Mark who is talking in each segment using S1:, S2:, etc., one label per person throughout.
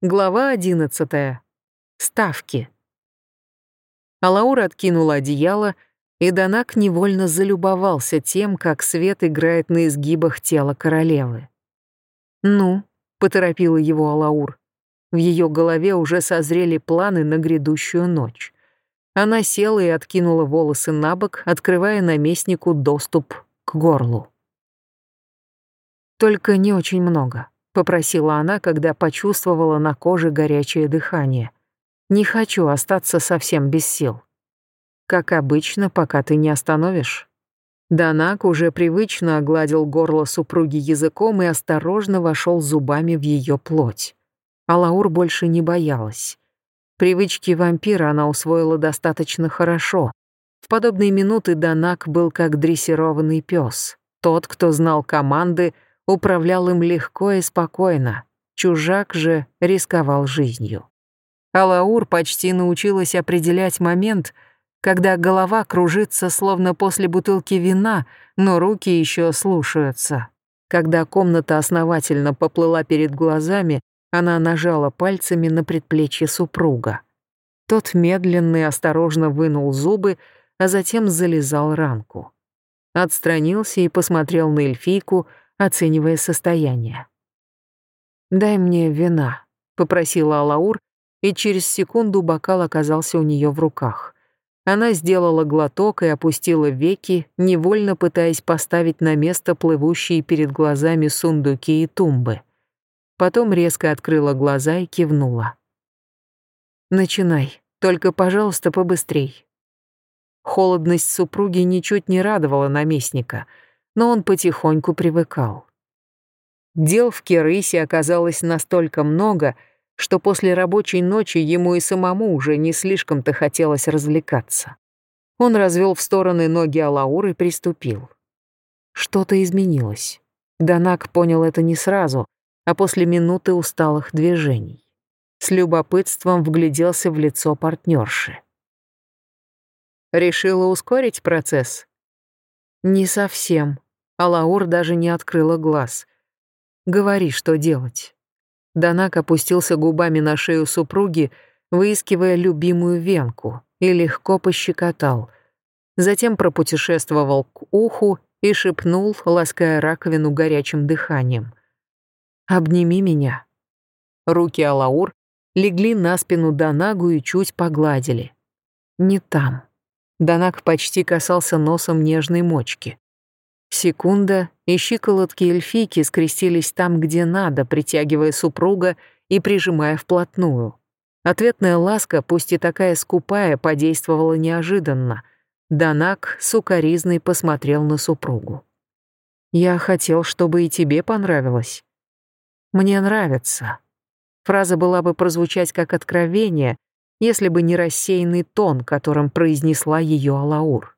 S1: Глава одиннадцатая. Ставки. Алаур откинула одеяло, и Данак невольно залюбовался тем, как свет играет на изгибах тела королевы. «Ну», — поторопила его Алаур. В ее голове уже созрели планы на грядущую ночь. Она села и откинула волосы на бок, открывая наместнику доступ к горлу. Только не очень много попросила она, когда почувствовала на коже горячее дыхание. Не хочу остаться совсем без сил. Как обычно, пока ты не остановишь. Данак уже привычно огладил горло супруги языком и осторожно вошел зубами в ее плоть. А Лаур больше не боялась. Привычки вампира она усвоила достаточно хорошо. В подобные минуты Данак был как дрессированный пес, тот, кто знал команды, управлял им легко и спокойно, чужак же рисковал жизнью. Алаур почти научилась определять момент, когда голова кружится словно после бутылки вина, но руки еще слушаются. Когда комната основательно поплыла перед глазами, она нажала пальцами на предплечье супруга. Тот медленно и осторожно вынул зубы, а затем залезал ранку. Отстранился и посмотрел на эльфийку, оценивая состояние. «Дай мне вина», — попросила Алаур, и через секунду бокал оказался у нее в руках. Она сделала глоток и опустила веки, невольно пытаясь поставить на место плывущие перед глазами сундуки и тумбы. Потом резко открыла глаза и кивнула. «Начинай, только, пожалуйста, побыстрей». Холодность супруги ничуть не радовала наместника — но он потихоньку привыкал. Дел в Керысе оказалось настолько много, что после рабочей ночи ему и самому уже не слишком-то хотелось развлекаться. Он развел в стороны ноги Алаур и приступил. Что-то изменилось. Данак понял это не сразу, а после минуты усталых движений. С любопытством вгляделся в лицо партнерши. Решила ускорить процесс? Не совсем, Алаур даже не открыла глаз. «Говори, что делать». Данак опустился губами на шею супруги, выискивая любимую венку, и легко пощекотал. Затем пропутешествовал к уху и шепнул, лаская раковину горячим дыханием. «Обними меня». Руки Алаур легли на спину Данагу и чуть погладили. Не там. Данак почти касался носом нежной мочки. Секунда, и щиколотки эльфийки скрестились там, где надо, притягивая супруга и прижимая вплотную. Ответная ласка, пусть и такая скупая, подействовала неожиданно. Данак сукоризный посмотрел на супругу. «Я хотел, чтобы и тебе понравилось». «Мне нравится». Фраза была бы прозвучать как откровение, если бы не рассеянный тон, которым произнесла ее Алаур.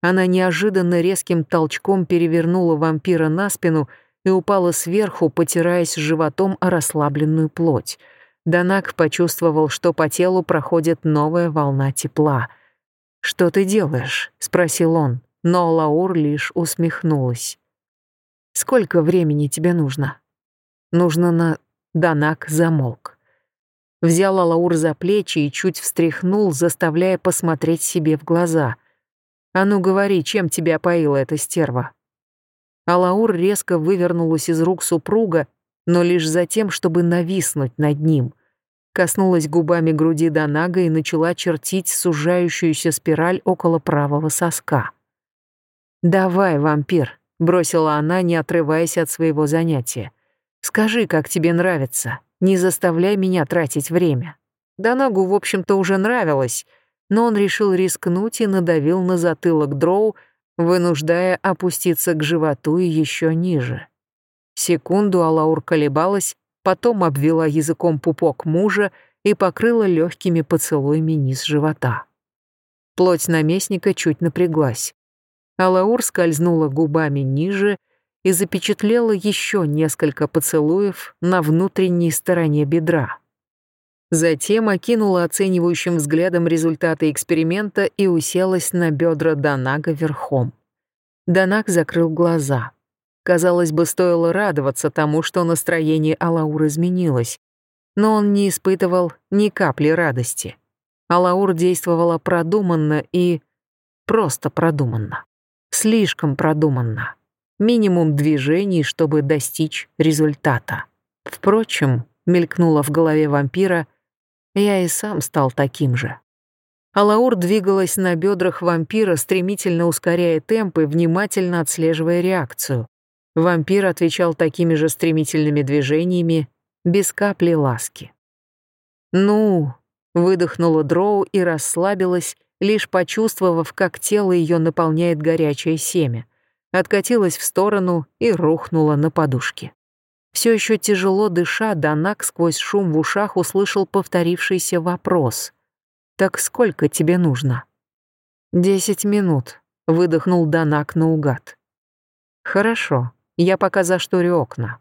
S1: Она неожиданно резким толчком перевернула вампира на спину и упала сверху, потираясь животом о расслабленную плоть. Данак почувствовал, что по телу проходит новая волна тепла. «Что ты делаешь?» — спросил он, но Лаур лишь усмехнулась. «Сколько времени тебе нужно?» «Нужно на...» Данак замолк. Взял Лаур за плечи и чуть встряхнул, заставляя посмотреть себе в глаза — «А ну говори, чем тебя поила эта стерва?» Алаур резко вывернулась из рук супруга, но лишь за тем, чтобы нависнуть над ним. Коснулась губами груди Донага и начала чертить сужающуюся спираль около правого соска. «Давай, вампир», — бросила она, не отрываясь от своего занятия. «Скажи, как тебе нравится. Не заставляй меня тратить время». Донагу, в общем-то, уже нравилось — но он решил рискнуть и надавил на затылок Дроу, вынуждая опуститься к животу и еще ниже. Секунду Алаур колебалась, потом обвела языком пупок мужа и покрыла легкими поцелуями низ живота. Плоть наместника чуть напряглась. Алаур скользнула губами ниже и запечатлела еще несколько поцелуев на внутренней стороне бедра. Затем окинула оценивающим взглядом результаты эксперимента и уселась на бедра Данага верхом. Данаг закрыл глаза. Казалось бы, стоило радоваться тому, что настроение Алаур изменилось. но он не испытывал ни капли радости. Алаур действовала продуманно и... просто продуманно. Слишком продуманно. Минимум движений, чтобы достичь результата. Впрочем, мелькнуло в голове вампира, я и сам стал таким же. Алаур двигалась на бедрах вампира, стремительно ускоряя темп и внимательно отслеживая реакцию. Вампир отвечал такими же стремительными движениями, без капли ласки. «Ну», — выдохнула Дроу и расслабилась, лишь почувствовав, как тело ее наполняет горячее семя. Откатилась в сторону и рухнула на подушке. Все еще тяжело дыша, Данак сквозь шум в ушах услышал повторившийся вопрос. «Так сколько тебе нужно?» «Десять минут», — выдохнул Данак наугад. «Хорошо, я пока зашторю окна».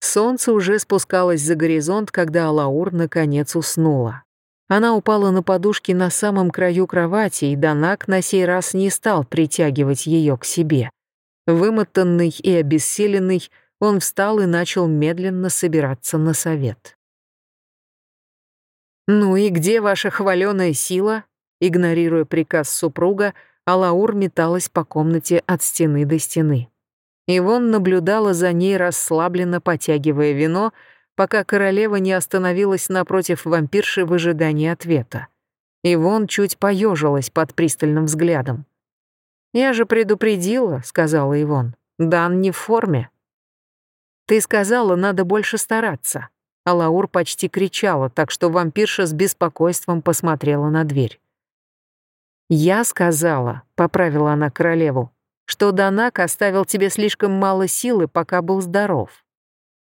S1: Солнце уже спускалось за горизонт, когда Алаур наконец уснула. Она упала на подушки на самом краю кровати, и Данак на сей раз не стал притягивать ее к себе. Вымотанный и обессиленный, он встал и начал медленно собираться на совет. «Ну и где ваша хваленая сила?» Игнорируя приказ супруга, Алаур металась по комнате от стены до стены. Ивон наблюдала за ней, расслабленно потягивая вино, пока королева не остановилась напротив вампирши в ожидании ответа. Ивон чуть поежилась под пристальным взглядом. «Я же предупредила», — сказала Ивон. «Дан не в форме». «Ты сказала, надо больше стараться». А Лаур почти кричала, так что вампирша с беспокойством посмотрела на дверь. «Я сказала», — поправила она королеву, «что Данак оставил тебе слишком мало силы, пока был здоров.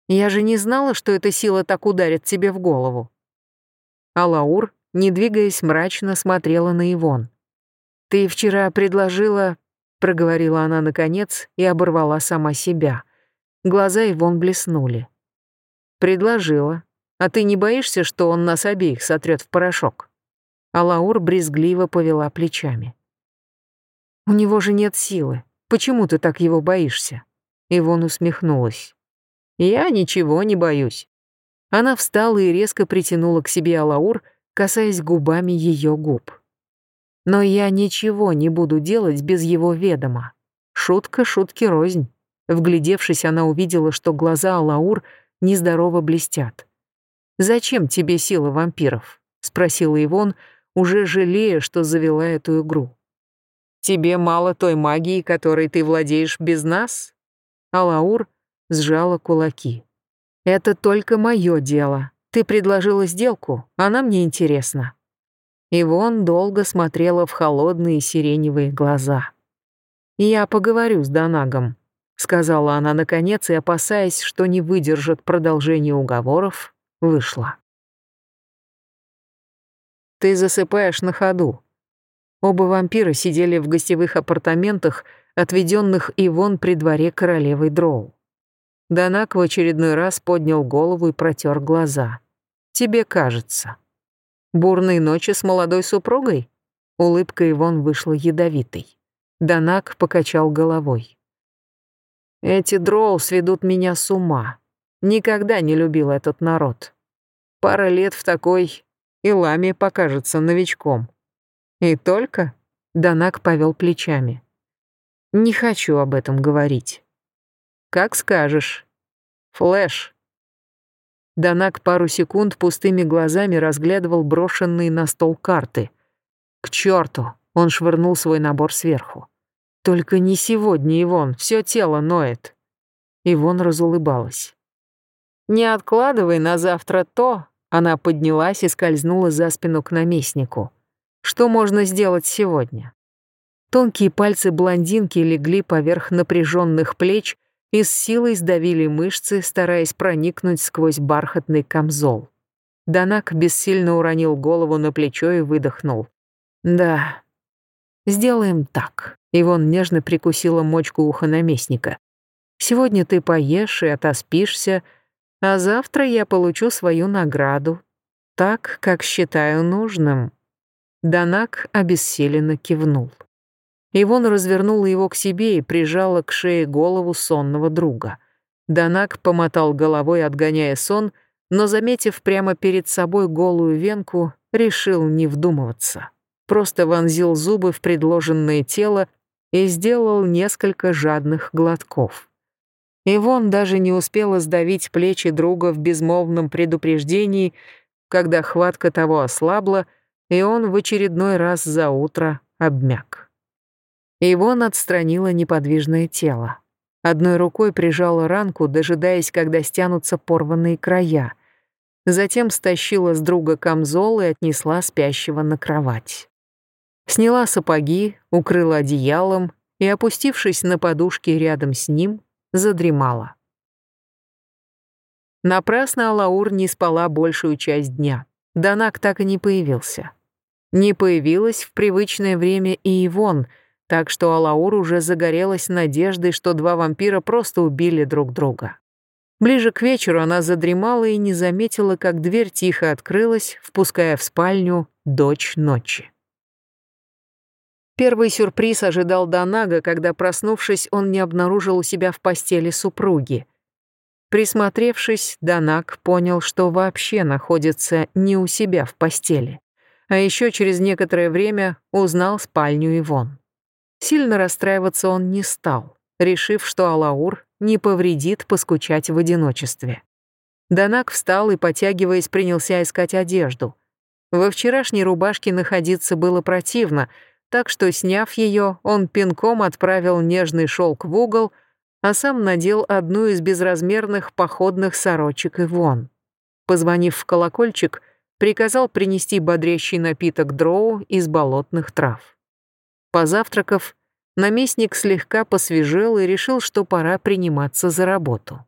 S1: Я же не знала, что эта сила так ударит тебе в голову». А Лаур, не двигаясь, мрачно смотрела на Ивон. «Ты вчера предложила...» — проговорила она наконец и оборвала сама себя. Глаза Ивон блеснули. «Предложила. А ты не боишься, что он нас обеих сотрет в порошок?» А Лаур брезгливо повела плечами. «У него же нет силы. Почему ты так его боишься?» Ивон усмехнулась. «Я ничего не боюсь». Она встала и резко притянула к себе Алаур, касаясь губами ее губ. «Но я ничего не буду делать без его ведома. Шутка шутки рознь». Вглядевшись, она увидела, что глаза Алаур нездорово блестят. «Зачем тебе сила вампиров?» — спросила Ивон, уже жалея, что завела эту игру. «Тебе мало той магии, которой ты владеешь без нас?» Алаур сжала кулаки. «Это только мое дело. Ты предложила сделку, она мне интересна». Ивон долго смотрела в холодные сиреневые глаза. «Я поговорю с Донагом», — сказала она наконец и, опасаясь, что не выдержит продолжения уговоров, вышла. «Ты засыпаешь на ходу». Оба вампира сидели в гостевых апартаментах, отведенных Ивон при дворе королевы Дроу. Данак в очередной раз поднял голову и протер глаза. «Тебе кажется». «Бурные ночи с молодой супругой?» Улыбка Ивон вышла ядовитой. Данак покачал головой. Эти дроу сведут меня с ума. Никогда не любил этот народ. Пара лет в такой, и Лами покажется новичком. И только Данак повел плечами. Не хочу об этом говорить. Как скажешь. Флэш. Данак пару секунд пустыми глазами разглядывал брошенные на стол карты. К черту, он швырнул свой набор сверху. Только не сегодня, Ивон, все тело ноет. Ивон разулыбалась. Не откладывай на завтра то, она поднялась и скользнула за спину к наместнику. Что можно сделать сегодня? Тонкие пальцы блондинки легли поверх напряженных плеч и с силой сдавили мышцы, стараясь проникнуть сквозь бархатный камзол. Данак бессильно уронил голову на плечо и выдохнул. «Да, сделаем так». Ивон нежно прикусила мочку уха наместника. «Сегодня ты поешь и отоспишься, а завтра я получу свою награду. Так, как считаю нужным». Данак обессиленно кивнул. Ивон развернула его к себе и прижала к шее голову сонного друга. Данак помотал головой, отгоняя сон, но, заметив прямо перед собой голую венку, решил не вдумываться. Просто вонзил зубы в предложенное тело и сделал несколько жадных глотков. Ивон даже не успела сдавить плечи друга в безмолвном предупреждении, когда хватка того ослабла, и он в очередной раз за утро обмяк. Ивон отстранила неподвижное тело. Одной рукой прижала ранку, дожидаясь, когда стянутся порванные края. Затем стащила с друга камзол и отнесла спящего на кровать. Сняла сапоги, укрыла одеялом и, опустившись на подушки рядом с ним, задремала. Напрасно Алаур не спала большую часть дня. Данак так и не появился. Не появилась в привычное время и Ивон, так что Алаур уже загорелась надеждой, что два вампира просто убили друг друга. Ближе к вечеру она задремала и не заметила, как дверь тихо открылась, впуская в спальню дочь ночи. Первый сюрприз ожидал Данага, когда, проснувшись, он не обнаружил у себя в постели супруги. Присмотревшись, Данаг понял, что вообще находится не у себя в постели. А еще через некоторое время узнал спальню Ивон. Сильно расстраиваться он не стал, решив, что Алаур не повредит поскучать в одиночестве. Данак встал и, потягиваясь, принялся искать одежду. Во вчерашней рубашке находиться было противно — так что, сняв ее, он пинком отправил нежный шелк в угол, а сам надел одну из безразмерных походных сорочек и вон. Позвонив в колокольчик, приказал принести бодрящий напиток дроу из болотных трав. Позавтракав, наместник слегка посвежел и решил, что пора приниматься за работу.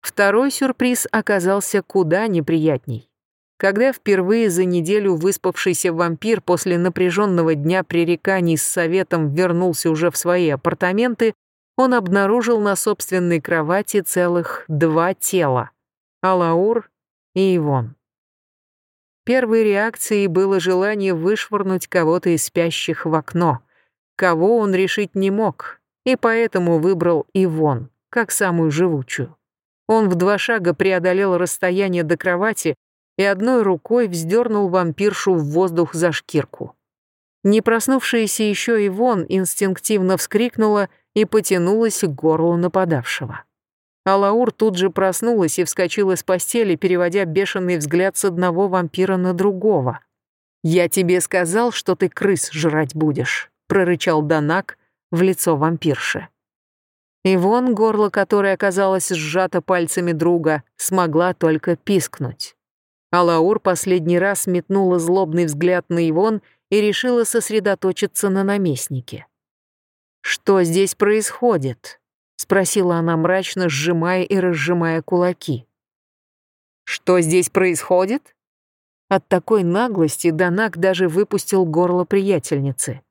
S1: Второй сюрприз оказался куда неприятней. Когда впервые за неделю выспавшийся вампир после напряженного дня пререканий с советом вернулся уже в свои апартаменты, он обнаружил на собственной кровати целых два тела — Алаур и Ивон. Первой реакцией было желание вышвырнуть кого-то из спящих в окно. Кого он решить не мог, и поэтому выбрал Ивон, как самую живучую. Он в два шага преодолел расстояние до кровати, и одной рукой вздернул вампиршу в воздух за шкирку. Не проснувшаяся еще Ивон инстинктивно вскрикнула и потянулась к горлу нападавшего. Алаур тут же проснулась и вскочила с постели, переводя бешеный взгляд с одного вампира на другого. «Я тебе сказал, что ты крыс жрать будешь», — прорычал Данак в лицо вампирши. Ивон, горло которой оказалось сжато пальцами друга, смогла только пискнуть. Алаур последний раз метнула злобный взгляд на Ивон и решила сосредоточиться на наместнике. «Что здесь происходит?» — спросила она мрачно, сжимая и разжимая кулаки. «Что здесь происходит?» От такой наглости Данак даже выпустил горло приятельницы.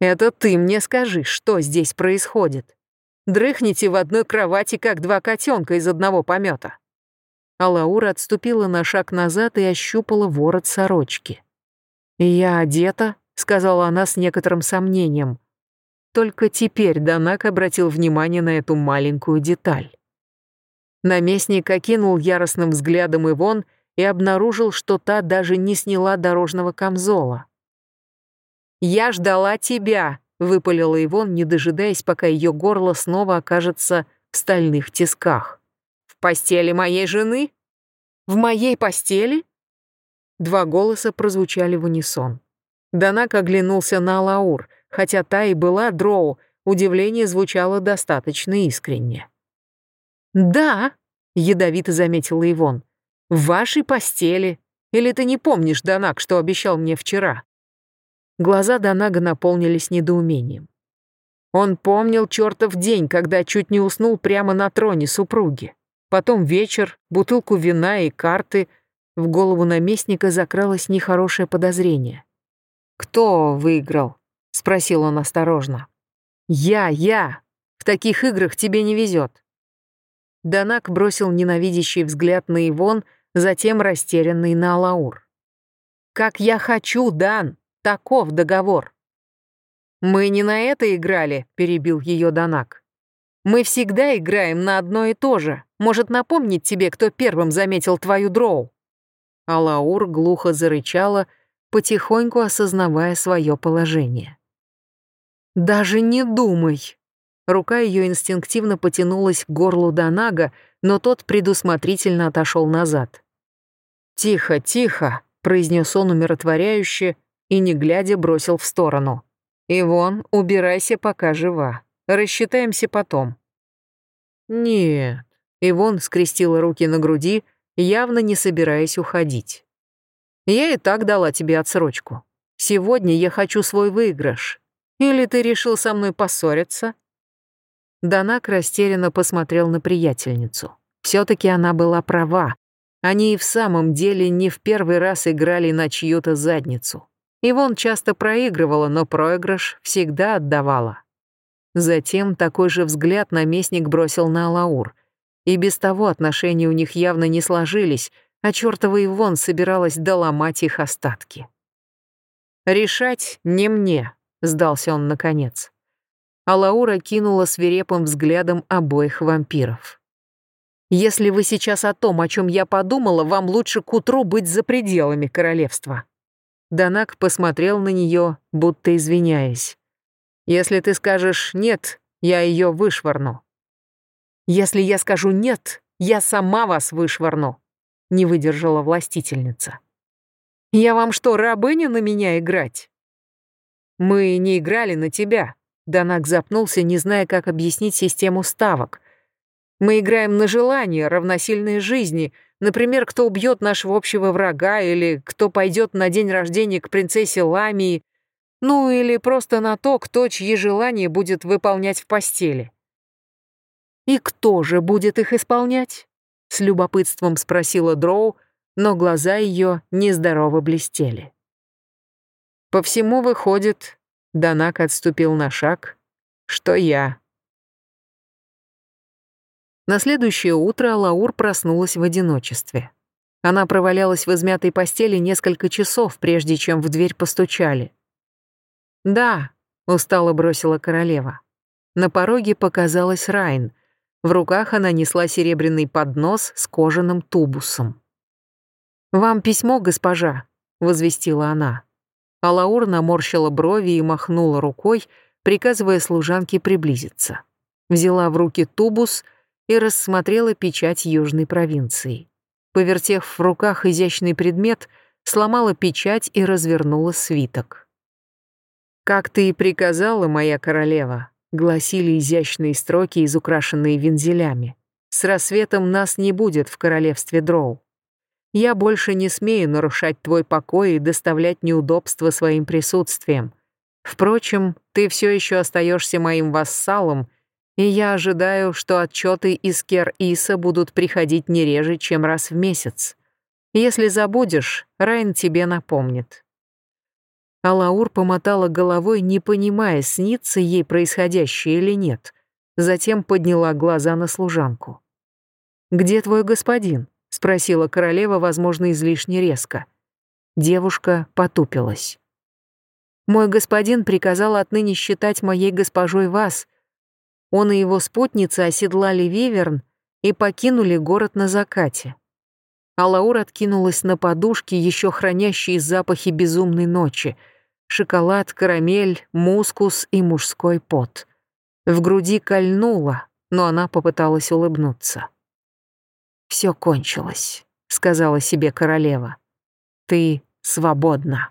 S1: «Это ты мне скажи, что здесь происходит? Дрыхните в одной кровати, как два котенка из одного помета а Лаура отступила на шаг назад и ощупала ворот сорочки. «Я одета», — сказала она с некоторым сомнением. Только теперь Данак обратил внимание на эту маленькую деталь. Наместник окинул яростным взглядом Ивон и обнаружил, что та даже не сняла дорожного камзола. «Я ждала тебя», — выпалила Ивон, не дожидаясь, пока ее горло снова окажется в стальных тисках постели моей жены? В моей постели?» Два голоса прозвучали в унисон. Данак оглянулся на Лаур, хотя та и была дроу, удивление звучало достаточно искренне. «Да», — ядовито заметила Ивон, — «в вашей постели. Или ты не помнишь, Данак, что обещал мне вчера?» Глаза Данага наполнились недоумением. Он помнил чертов день, когда чуть не уснул прямо на троне супруги. Потом вечер, бутылку вина и карты. В голову наместника закралось нехорошее подозрение. «Кто выиграл?» — спросил он осторожно. «Я, я! В таких играх тебе не везет». Данак бросил ненавидящий взгляд на Ивон, затем растерянный на Алаур. «Как я хочу, Дан! Таков договор!» «Мы не на это играли», — перебил ее Данак. Мы всегда играем на одно и то же. Может напомнить тебе, кто первым заметил твою дроу?» Алаур глухо зарычала, потихоньку осознавая свое положение. «Даже не думай!» Рука ее инстинктивно потянулась к горлу Данага, но тот предусмотрительно отошел назад. «Тихо, тихо!» — произнес он умиротворяюще и, не глядя, бросил в сторону. «Ивон, убирайся, пока жива. Рассчитаемся потом». «Нет». Ивон скрестила руки на груди, явно не собираясь уходить. «Я и так дала тебе отсрочку. Сегодня я хочу свой выигрыш. Или ты решил со мной поссориться?» Данак растерянно посмотрел на приятельницу. Все-таки она была права. Они и в самом деле не в первый раз играли на чью-то задницу. Ивон часто проигрывала, но проигрыш всегда отдавала. Затем такой же взгляд наместник бросил на Алаур. И без того отношения у них явно не сложились, а чёртова Ивон собиралась доломать их остатки. «Решать не мне», — сдался он наконец а Лаура кинула свирепым взглядом обоих вампиров. «Если вы сейчас о том, о чем я подумала, вам лучше к утру быть за пределами королевства». Данак посмотрел на нее, будто извиняясь. «Если ты скажешь «нет», я ее вышвырну». «Если я скажу «нет», я сама вас вышвырну», — не выдержала властительница. «Я вам что, рабыня на меня играть?» «Мы не играли на тебя», Данак запнулся, не зная, как объяснить систему ставок. «Мы играем на желание, равносильные жизни. Например, кто убьет нашего общего врага, или кто пойдет на день рождения к принцессе Ламии, ну или просто на то, кто чьи желания будет выполнять в постели». «И кто же будет их исполнять?» — с любопытством спросила Дроу, но глаза ее нездорово блестели. По всему выходит, Данак отступил на шаг. Что я? На следующее утро Лаур проснулась в одиночестве. Она провалялась в измятой постели несколько часов, прежде чем в дверь постучали. «Да», — устало бросила королева. На пороге показалась Райн. В руках она несла серебряный поднос с кожаным тубусом. «Вам письмо, госпожа», — возвестила она. Алаур наморщила брови и махнула рукой, приказывая служанке приблизиться. Взяла в руки тубус и рассмотрела печать южной провинции. Повертев в руках изящный предмет, сломала печать и развернула свиток. «Как ты и приказала, моя королева», — гласили изящные строки, изукрашенные вензелями. «С рассветом нас не будет в королевстве Дроу. Я больше не смею нарушать твой покой и доставлять неудобства своим присутствием. Впрочем, ты все еще остаешься моим вассалом, и я ожидаю, что отчеты из Кер-Иса будут приходить не реже, чем раз в месяц. Если забудешь, Райн тебе напомнит». Алаур помотала головой, не понимая, снится ей происходящее или нет. Затем подняла глаза на служанку. «Где твой господин?» — спросила королева, возможно, излишне резко. Девушка потупилась. «Мой господин приказал отныне считать моей госпожой вас. Он и его спутница оседлали виверн и покинули город на закате». Алаур откинулась на подушки, еще хранящие запахи безумной ночи. Шоколад, карамель, мускус и мужской пот. В груди кольнуло, но она попыталась улыбнуться. «Все кончилось», — сказала себе королева. «Ты свободна».